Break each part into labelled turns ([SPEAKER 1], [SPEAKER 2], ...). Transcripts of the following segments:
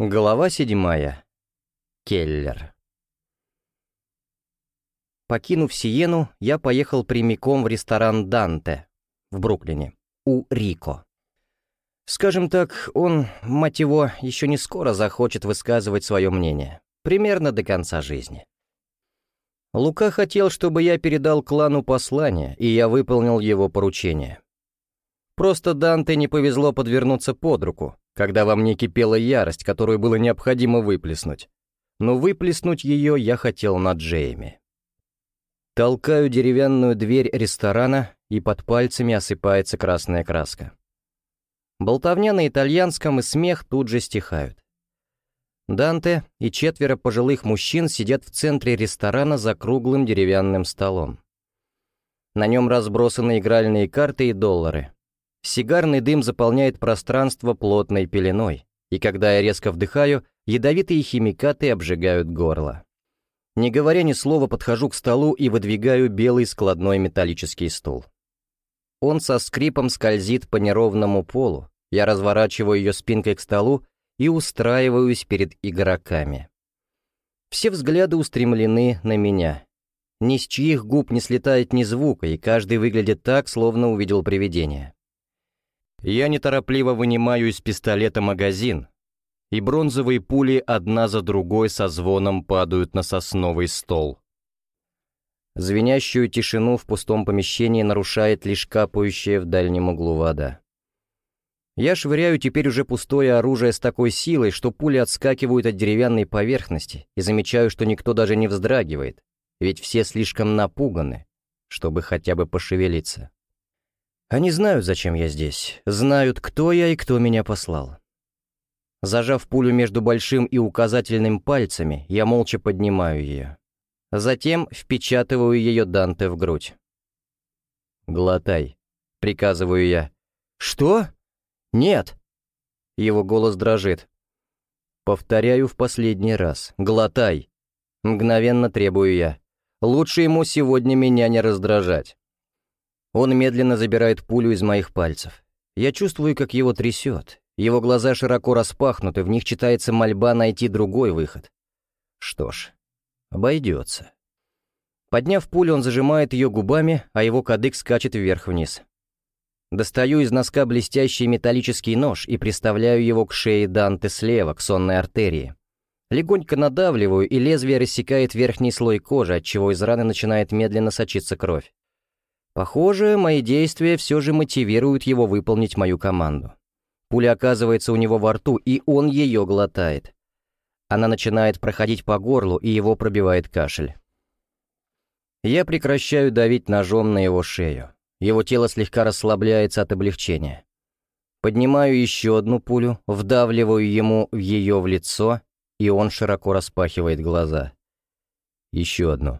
[SPEAKER 1] Глава седьмая. Келлер. Покинув Сиену, я поехал прямиком в ресторан «Данте» в Бруклине, у Рико. Скажем так, он, мать его, еще не скоро захочет высказывать свое мнение, примерно до конца жизни. Лука хотел, чтобы я передал клану послание, и я выполнил его поручение. Просто Данте не повезло подвернуться под руку, когда во мне кипела ярость, которую было необходимо выплеснуть. Но выплеснуть ее я хотел на Джейми. Толкаю деревянную дверь ресторана, и под пальцами осыпается красная краска. Болтовня на итальянском и смех тут же стихают. Данте и четверо пожилых мужчин сидят в центре ресторана за круглым деревянным столом. На нем разбросаны игральные карты и доллары. Сигарный дым заполняет пространство плотной пеленой, и когда я резко вдыхаю, ядовитые химикаты обжигают горло. Не говоря ни слова, подхожу к столу и выдвигаю белый складной металлический стул. Он со скрипом скользит по неровному полу, я разворачиваю ее спинкой к столу и устраиваюсь перед игроками. Все взгляды устремлены на меня. Ни с чьих губ не слетает ни звука, и каждый выглядит так, словно увидел привидение. Я неторопливо вынимаю из пистолета магазин, и бронзовые пули одна за другой со звоном падают на сосновый стол. Звенящую тишину в пустом помещении нарушает лишь капающая в дальнем углу вода. Я швыряю теперь уже пустое оружие с такой силой, что пули отскакивают от деревянной поверхности, и замечаю, что никто даже не вздрагивает, ведь все слишком напуганы, чтобы хотя бы пошевелиться. Они знают, зачем я здесь, знают, кто я и кто меня послал. Зажав пулю между большим и указательным пальцами, я молча поднимаю ее. Затем впечатываю ее Данте в грудь. «Глотай», — приказываю я. «Что? Нет!» Его голос дрожит. Повторяю в последний раз. «Глотай!» Мгновенно требую я. Лучше ему сегодня меня не раздражать. Он медленно забирает пулю из моих пальцев. Я чувствую, как его трясет. Его глаза широко распахнуты, в них читается мольба найти другой выход. Что ж, обойдется. Подняв пулю, он зажимает ее губами, а его кадык скачет вверх-вниз. Достаю из носка блестящий металлический нож и приставляю его к шее Данте слева, к сонной артерии. Легонько надавливаю, и лезвие рассекает верхний слой кожи, отчего из раны начинает медленно сочиться кровь. Похоже, мои действия все же мотивируют его выполнить мою команду. Пуля оказывается у него во рту, и он ее глотает. Она начинает проходить по горлу, и его пробивает кашель. Я прекращаю давить ножом на его шею. Его тело слегка расслабляется от облегчения. Поднимаю еще одну пулю, вдавливаю ему в ее в лицо, и он широко распахивает глаза. Еще одну.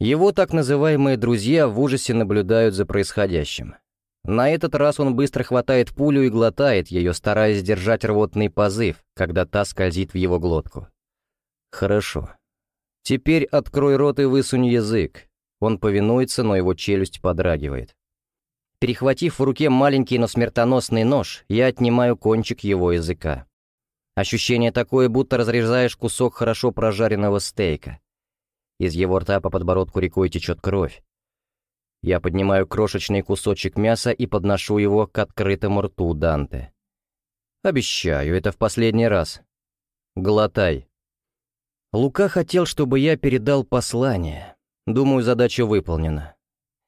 [SPEAKER 1] Его так называемые друзья в ужасе наблюдают за происходящим. На этот раз он быстро хватает пулю и глотает ее, стараясь сдержать рвотный позыв, когда та скользит в его глотку. Хорошо. Теперь открой рот и высунь язык. Он повинуется, но его челюсть подрагивает. Перехватив в руке маленький, но смертоносный нож, я отнимаю кончик его языка. Ощущение такое, будто разрезаешь кусок хорошо прожаренного стейка. Из его рта по подбородку рекой течет кровь. Я поднимаю крошечный кусочек мяса и подношу его к открытому рту Данте. Обещаю, это в последний раз. Глотай. Лука хотел, чтобы я передал послание. Думаю, задача выполнена.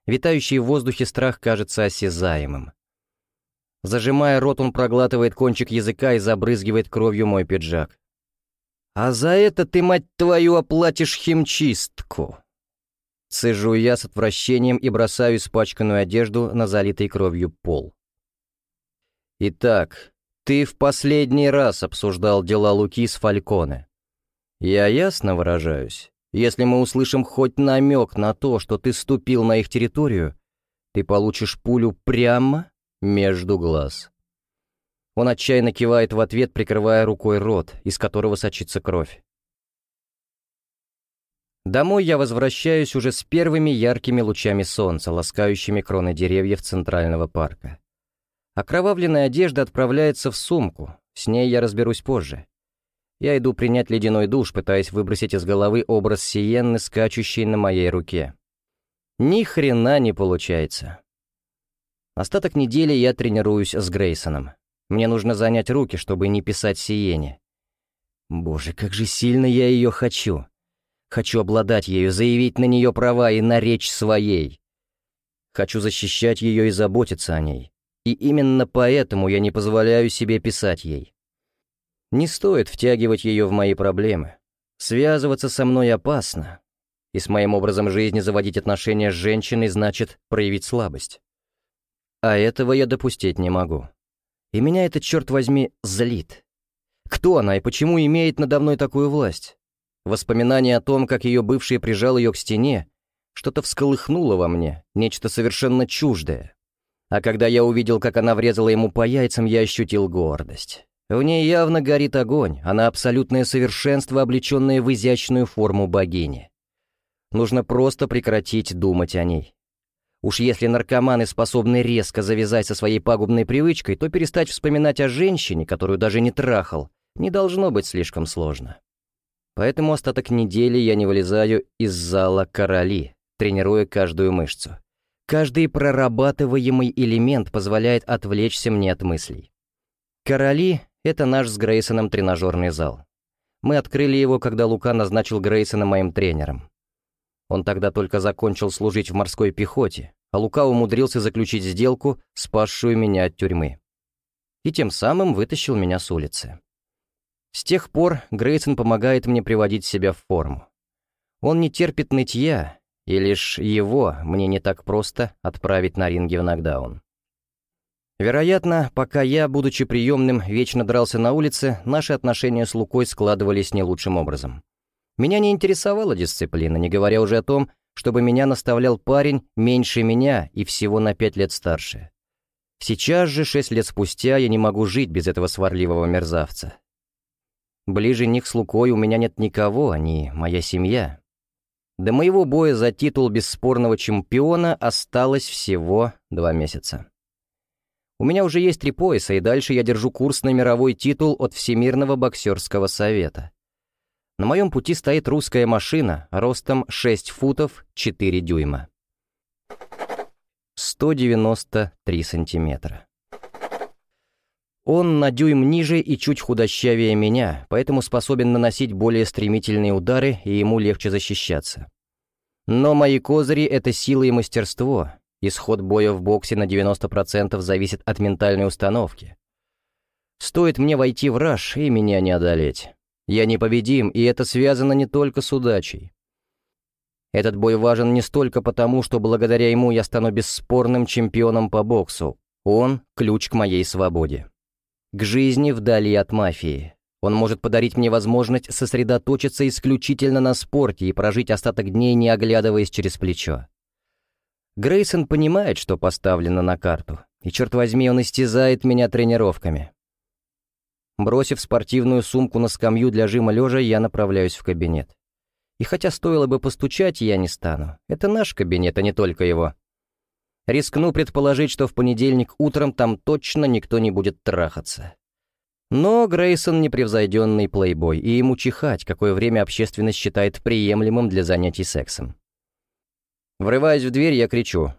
[SPEAKER 1] Витающий в воздухе страх кажется осязаемым. Зажимая рот, он проглатывает кончик языка и забрызгивает кровью мой пиджак. «А за это ты, мать твою, оплатишь химчистку!» Цежу я с отвращением и бросаю испачканную одежду на залитый кровью пол. «Итак, ты в последний раз обсуждал дела Луки с Фальконе. Я ясно выражаюсь. Если мы услышим хоть намек на то, что ты ступил на их территорию, ты получишь пулю прямо между глаз». Он отчаянно кивает в ответ, прикрывая рукой рот, из которого сочится кровь. Домой я возвращаюсь уже с первыми яркими лучами солнца, ласкающими кроны деревьев Центрального парка. Окровавленная одежда отправляется в сумку, С ней я разберусь позже. Я иду принять ледяной душ, пытаясь выбросить из головы образ Сиенны, скачущей на моей руке. Ни хрена не получается. Остаток недели я тренируюсь с Грейсоном. Мне нужно занять руки, чтобы не писать Сиене. Боже, как же сильно я ее хочу. Хочу обладать ею, заявить на нее права и наречь своей. Хочу защищать ее и заботиться о ней. И именно поэтому я не позволяю себе писать ей. Не стоит втягивать ее в мои проблемы. Связываться со мной опасно. И с моим образом жизни заводить отношения с женщиной значит проявить слабость. А этого я допустить не могу. И меня это, черт возьми, злит. Кто она и почему имеет надо мной такую власть? Воспоминание о том, как ее бывший прижал ее к стене, что-то всколыхнуло во мне, нечто совершенно чуждое. А когда я увидел, как она врезала ему по яйцам, я ощутил гордость. В ней явно горит огонь, она абсолютное совершенство, облеченное в изящную форму богини. Нужно просто прекратить думать о ней. Уж если наркоманы способны резко завязать со своей пагубной привычкой, то перестать вспоминать о женщине, которую даже не трахал, не должно быть слишком сложно. Поэтому остаток недели я не вылезаю из зала короли, тренируя каждую мышцу. Каждый прорабатываемый элемент позволяет отвлечься мне от мыслей. Короли — это наш с Грейсоном тренажерный зал. Мы открыли его, когда Лука назначил Грейсона моим тренером. Он тогда только закончил служить в морской пехоте, а Лука умудрился заключить сделку, спасшую меня от тюрьмы. И тем самым вытащил меня с улицы. С тех пор Грейсон помогает мне приводить себя в форму. Он не терпит нытья, и лишь его мне не так просто отправить на ринге в нокдаун. Вероятно, пока я, будучи приемным, вечно дрался на улице, наши отношения с Лукой складывались не лучшим образом. Меня не интересовала дисциплина, не говоря уже о том, чтобы меня наставлял парень меньше меня и всего на пять лет старше. Сейчас же, шесть лет спустя, я не могу жить без этого сварливого мерзавца. Ближе них с Лукой у меня нет никого, они моя семья. До моего боя за титул бесспорного чемпиона осталось всего два месяца. У меня уже есть три пояса, и дальше я держу курс на мировой титул от Всемирного боксерского совета. На моем пути стоит русская машина ростом 6 футов 4 дюйма. 193 сантиметра. Он на дюйм ниже и чуть худощавее меня, поэтому способен наносить более стремительные удары, и ему легче защищаться. Но мои козыри — это сила и мастерство. Исход боя в боксе на 90% зависит от ментальной установки. Стоит мне войти в раж, и меня не одолеть. Я непобедим, и это связано не только с удачей. Этот бой важен не столько потому, что благодаря ему я стану бесспорным чемпионом по боксу. Он — ключ к моей свободе к жизни вдали от мафии. Он может подарить мне возможность сосредоточиться исключительно на спорте и прожить остаток дней, не оглядываясь через плечо. Грейсон понимает, что поставлено на карту, и, черт возьми, он истязает меня тренировками. Бросив спортивную сумку на скамью для жима лежа, я направляюсь в кабинет. И хотя стоило бы постучать, я не стану. Это наш кабинет, а не только его. Рискну предположить, что в понедельник утром там точно никто не будет трахаться. Но Грейсон непревзойденный плейбой, и ему чихать, какое время общественность считает приемлемым для занятий сексом. Врываясь в дверь, я кричу.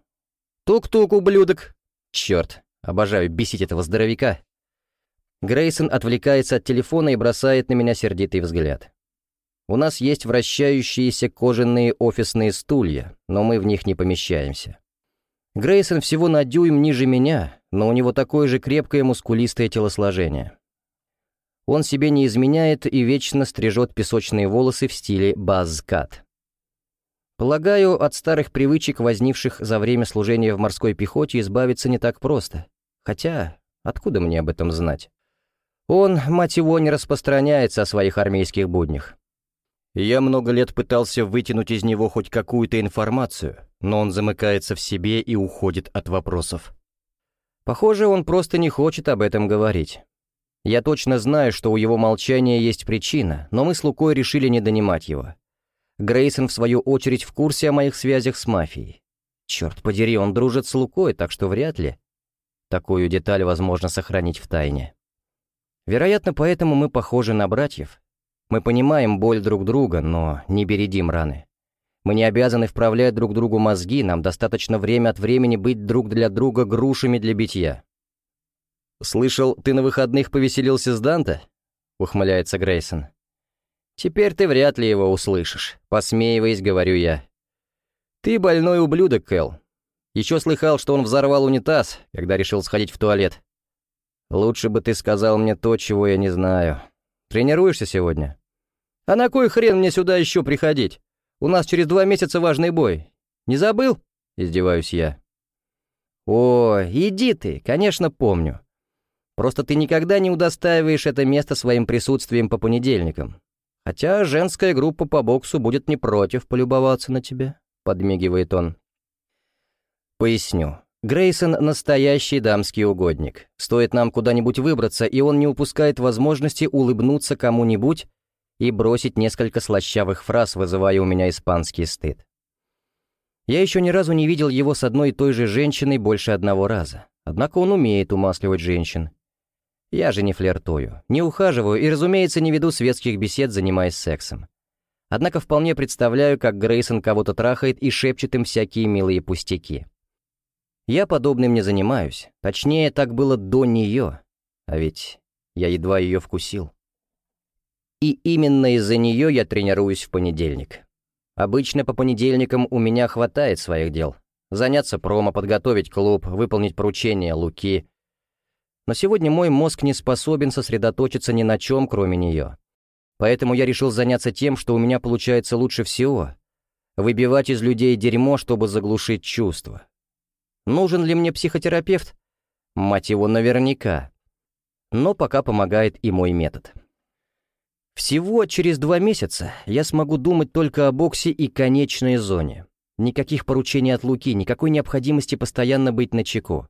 [SPEAKER 1] «Тук-тук, ублюдок!» Черт, обожаю бесить этого здоровяка. Грейсон отвлекается от телефона и бросает на меня сердитый взгляд. У нас есть вращающиеся кожаные офисные стулья, но мы в них не помещаемся. Грейсон всего на дюйм ниже меня, но у него такое же крепкое мускулистое телосложение. Он себе не изменяет и вечно стрижет песочные волосы в стиле базкат. Полагаю, от старых привычек, возникших за время служения в морской пехоте, избавиться не так просто. Хотя, откуда мне об этом знать? Он, мать его, не распространяется о своих армейских буднях. Я много лет пытался вытянуть из него хоть какую-то информацию, но он замыкается в себе и уходит от вопросов. Похоже, он просто не хочет об этом говорить. Я точно знаю, что у его молчания есть причина, но мы с Лукой решили не донимать его. Грейсон, в свою очередь, в курсе о моих связях с мафией. Черт подери, он дружит с Лукой, так что вряд ли. Такую деталь возможно сохранить в тайне. Вероятно, поэтому мы похожи на братьев. Мы понимаем боль друг друга, но не бередим раны. Мы не обязаны вправлять друг другу мозги, нам достаточно время от времени быть друг для друга грушами для битья. «Слышал, ты на выходных повеселился с Данте?» — ухмыляется Грейсон. «Теперь ты вряд ли его услышишь», — посмеиваясь, говорю я. «Ты больной ублюдок, Кэл. Еще слыхал, что он взорвал унитаз, когда решил сходить в туалет. Лучше бы ты сказал мне то, чего я не знаю. Тренируешься сегодня? А на кой хрен мне сюда еще приходить? У нас через два месяца важный бой. Не забыл?» — издеваюсь я. «О, иди ты, конечно, помню. Просто ты никогда не удостаиваешь это место своим присутствием по понедельникам. Хотя женская группа по боксу будет не против полюбоваться на тебя», — подмигивает он. Поясню. Грейсон — настоящий дамский угодник. Стоит нам куда-нибудь выбраться, и он не упускает возможности улыбнуться кому-нибудь и бросить несколько слащавых фраз, вызывая у меня испанский стыд. Я еще ни разу не видел его с одной и той же женщиной больше одного раза. Однако он умеет умасливать женщин. Я же не флиртую, не ухаживаю и, разумеется, не веду светских бесед, занимаясь сексом. Однако вполне представляю, как Грейсон кого-то трахает и шепчет им всякие милые пустяки. Я подобным не занимаюсь, точнее, так было до нее, а ведь я едва ее вкусил. И именно из-за нее я тренируюсь в понедельник. Обычно по понедельникам у меня хватает своих дел. Заняться промо, подготовить клуб, выполнить поручения Луки — но сегодня мой мозг не способен сосредоточиться ни на чем, кроме нее. Поэтому я решил заняться тем, что у меня получается лучше всего — выбивать из людей дерьмо, чтобы заглушить чувства. Нужен ли мне психотерапевт? Мать его, наверняка. Но пока помогает и мой метод. Всего через два месяца я смогу думать только о боксе и конечной зоне. Никаких поручений от Луки, никакой необходимости постоянно быть на чеку.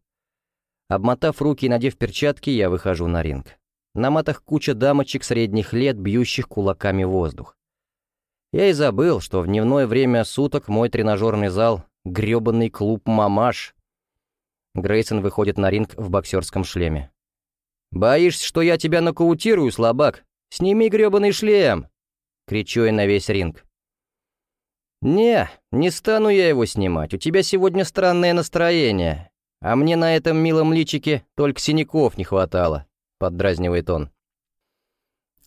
[SPEAKER 1] Обмотав руки и надев перчатки, я выхожу на ринг. На матах куча дамочек средних лет, бьющих кулаками воздух. Я и забыл, что в дневное время суток мой тренажерный зал — грёбаный клуб «Мамаш». Грейсон выходит на ринг в боксерском шлеме. «Боишься, что я тебя нокаутирую, слабак? Сними грёбаный шлем!» — кричу я на весь ринг. «Не, не стану я его снимать, у тебя сегодня странное настроение. «А мне на этом милом личике только синяков не хватало», — поддразнивает он.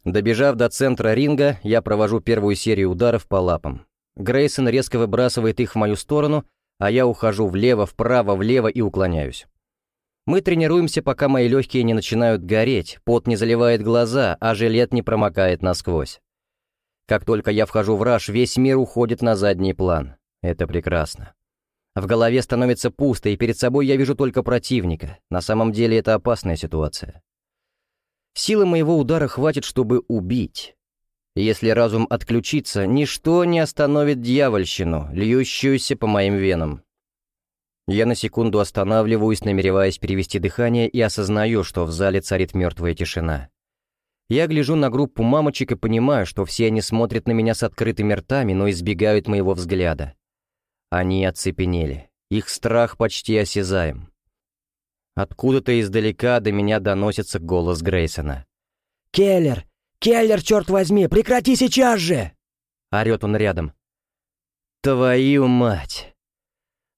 [SPEAKER 1] Добежав до центра ринга, я провожу первую серию ударов по лапам. Грейсон резко выбрасывает их в мою сторону, а я ухожу влево, вправо, влево и уклоняюсь. Мы тренируемся, пока мои легкие не начинают гореть, пот не заливает глаза, а жилет не промокает насквозь. Как только я вхожу в раж, весь мир уходит на задний план. Это прекрасно. В голове становится пусто, и перед собой я вижу только противника. На самом деле это опасная ситуация. Силы моего удара хватит, чтобы убить. Если разум отключится, ничто не остановит дьявольщину, льющуюся по моим венам. Я на секунду останавливаюсь, намереваясь перевести дыхание, и осознаю, что в зале царит мертвая тишина. Я гляжу на группу мамочек и понимаю, что все они смотрят на меня с открытыми ртами, но избегают моего взгляда. Они оцепенели. Их страх почти осязаем. Откуда-то издалека до меня доносится голос Грейсона. «Келлер! Келлер, черт возьми! Прекрати сейчас же!» Орет он рядом. «Твою мать!»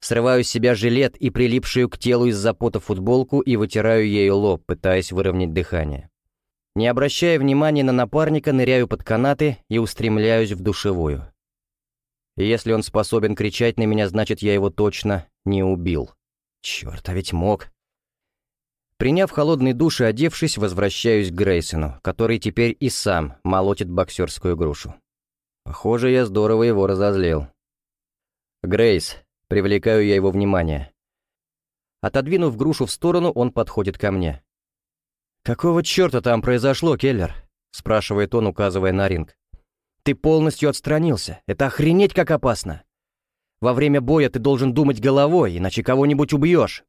[SPEAKER 1] Срываю с себя жилет и прилипшую к телу из-за пота футболку и вытираю ею лоб, пытаясь выровнять дыхание. Не обращая внимания на напарника, ныряю под канаты и устремляюсь в душевую. Если он способен кричать на меня, значит, я его точно не убил. Черт, а ведь мог. Приняв холодный душ и одевшись, возвращаюсь к Грейсону, который теперь и сам молотит боксерскую грушу. Похоже, я здорово его разозлил. «Грейс», — привлекаю я его внимание. Отодвинув грушу в сторону, он подходит ко мне. «Какого черта там произошло, Келлер?» — спрашивает он, указывая на ринг. Ты полностью отстранился. Это охренеть как опасно. Во время боя ты должен думать головой, иначе кого-нибудь убьешь.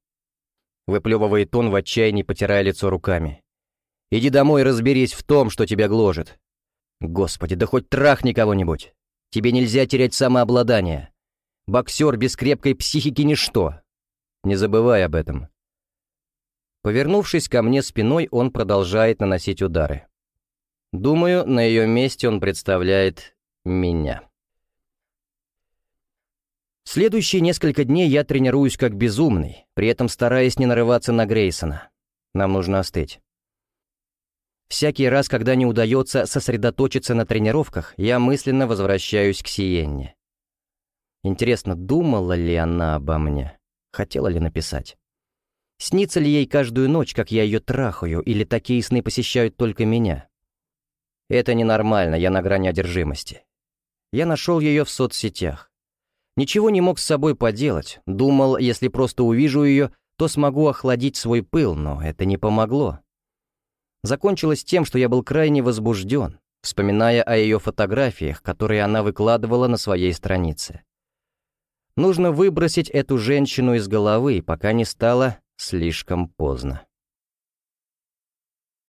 [SPEAKER 1] Выплевывает он в отчаянии, потирая лицо руками. Иди домой и разберись в том, что тебя гложет. Господи, да хоть трахни кого-нибудь. Тебе нельзя терять самообладание. Боксер без крепкой психики — ничто. Не забывай об этом. Повернувшись ко мне спиной, он продолжает наносить удары. Думаю, на ее месте он представляет меня. Следующие несколько дней я тренируюсь как безумный, при этом стараясь не нарываться на Грейсона. Нам нужно остыть. Всякий раз, когда не удается сосредоточиться на тренировках, я мысленно возвращаюсь к Сиенне. Интересно, думала ли она обо мне? Хотела ли написать? Снится ли ей каждую ночь, как я ее трахаю, или такие сны посещают только меня? Это ненормально, я на грани одержимости. Я нашел ее в соцсетях. Ничего не мог с собой поделать, думал, если просто увижу ее, то смогу охладить свой пыл, но это не помогло. Закончилось тем, что я был крайне возбужден, вспоминая о ее фотографиях, которые она выкладывала на своей странице. Нужно выбросить эту женщину из головы, пока не стало слишком поздно.